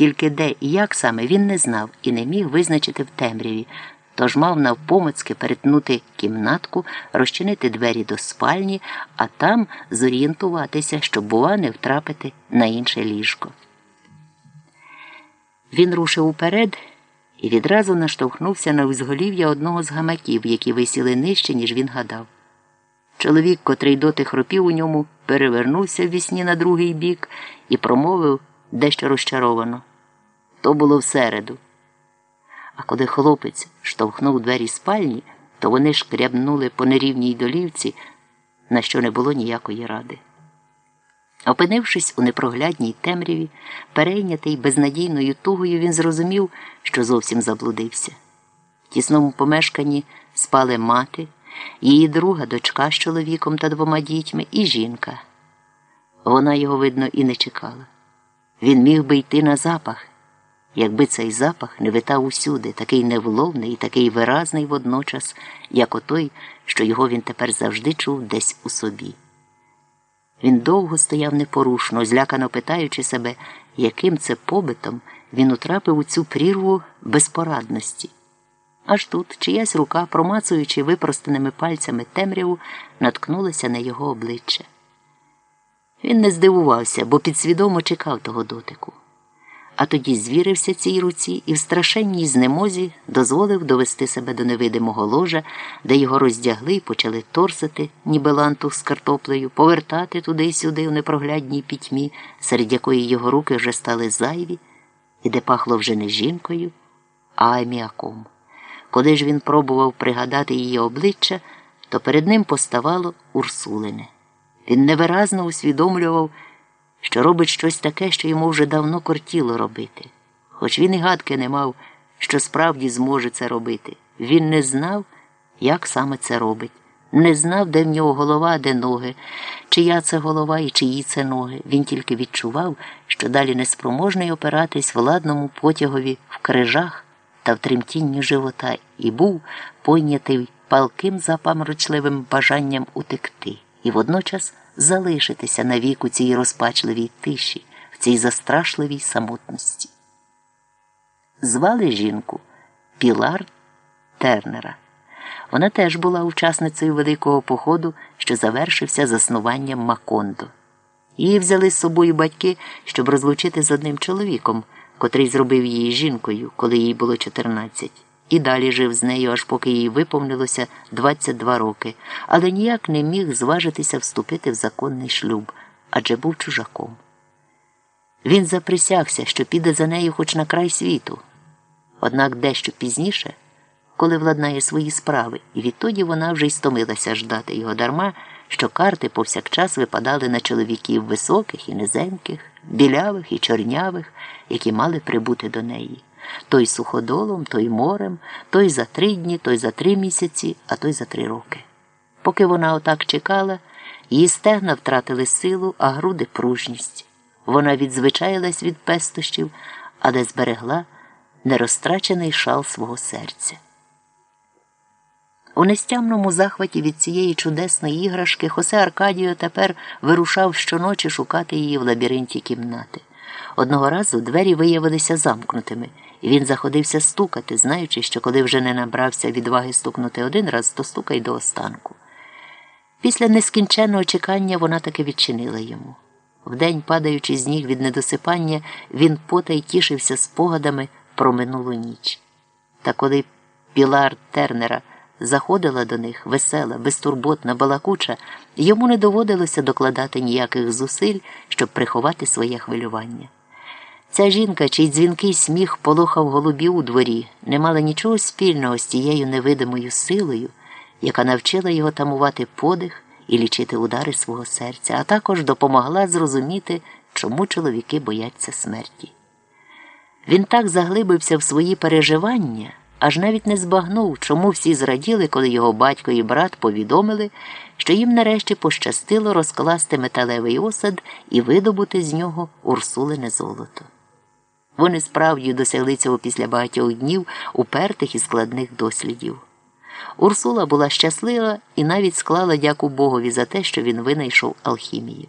Тільки де і як саме він не знав і не міг визначити в темряві, тож мав навпомацьки перетнути кімнатку, розчинити двері до спальні, а там зорієнтуватися, щоб, бува, не втрапити на інше ліжко. Він рушив уперед і відразу наштовхнувся на узголів'я одного з гамаків, які висіли нижче, ніж він гадав. Чоловік, котрий доти хропів у ньому, перевернувся в вісні на другий бік і промовив дещо розчаровано. То було всереду. А коли хлопець штовхнув двері спальні, то вони шкрябнули по нерівній долівці, на що не було ніякої ради. Опинившись у непроглядній темряві, перейнятий безнадійною тугою, він зрозумів, що зовсім заблудився. В тісному помешканні спали мати, її друга дочка з чоловіком та двома дітьми і жінка. Вона його, видно, і не чекала. Він міг би йти на запах, якби цей запах не витав усюди, такий невловний і такий виразний водночас, як отой, що його він тепер завжди чув десь у собі. Він довго стояв непорушно, злякано питаючи себе, яким це побитом він утрапив у цю прірву безпорадності. Аж тут чиясь рука, промацуючи випростаними пальцями темряву, наткнулася на його обличчя. Він не здивувався, бо підсвідомо чекав того дотику. А тоді звірився цій руці і в страшенній знемозі дозволив довести себе до невидимого ложа, де його роздягли і почали торсити, ніби лантух з картоплею, повертати туди й сюди у непроглядній пітьмі, серед якої його руки вже стали зайві, і де пахло вже не жінкою, а аміаком. Коли ж він пробував пригадати її обличчя, то перед ним поставало Урсулине. Він невиразно усвідомлював, що робить щось таке, що йому вже давно кортіло робити. Хоч він і гадки не мав, що справді зможе це робити. Він не знав, як саме це робить, не знав, де в нього голова, де ноги, чия це голова і чиї це ноги. Він тільки відчував, що далі неспроможний опиратись владному потягові в крижах та в тремтінні живота, і був пойнятий палким запамрочливим бажанням утекти і водночас залишитися навік у цій розпачливій тиші, в цій застрашливій самотності. Звали жінку Пілар Тернера. Вона теж була учасницею великого походу, що завершився заснуванням Макондо. Її взяли з собою батьки, щоб розлучити з одним чоловіком, котрий зробив її жінкою, коли їй було 14 і далі жив з нею, аж поки їй виповнилося 22 роки, але ніяк не міг зважитися вступити в законний шлюб, адже був чужаком. Він заприсягся, що піде за нею хоч на край світу. Однак дещо пізніше, коли владнає свої справи, і відтоді вона вже й стомилася ждати його дарма, що карти повсякчас випадали на чоловіків високих і низеньких, білявих і чорнявих, які мали прибути до неї той суходолом, той морем, той за три дні, той за три місяці, а той за три роки. Поки вона отак чекала, її стегна втратили силу, а груди пружність. Вона відзвичаїлась від пестощів, але зберегла нерозтрачений шал свого серця. У нестямному захваті від цієї чудесної іграшки Хосе Аркадіо тепер вирушав щоночі шукати її в лабіринті кімнати. Одного разу двері виявилися замкнутими, і він заходився стукати, знаючи, що коли вже не набрався відваги стукнути один раз, то стукай до останку. Після нескінченного чекання вона таки відчинила йому. Вдень, падаючи з ніг від недосипання, він потай тішився спогадами про минулу ніч. Та коли Пілар Тернера заходила до них весела, безтурботна, балакуча, йому не доводилося докладати ніяких зусиль, щоб приховати своє хвилювання. Ця жінка, чий дзвінкий сміх полохав голубів у дворі, не мала нічого спільного з тією невидимою силою, яка навчила його тамувати подих і лічити удари свого серця, а також допомогла зрозуміти, чому чоловіки бояться смерті. Він так заглибився в свої переживання, аж навіть не збагнув, чому всі зраділи, коли його батько і брат повідомили, що їм нарешті пощастило розкласти металевий осад і видобути з нього урсулине золото. Вони справді досягли цього після багатьох днів упертих і складних дослідів. Урсула була щаслива і навіть склала дяку Богові за те, що він винайшов алхімію.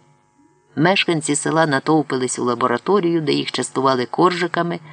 Мешканці села натовпились у лабораторію, де їх частували коржиками.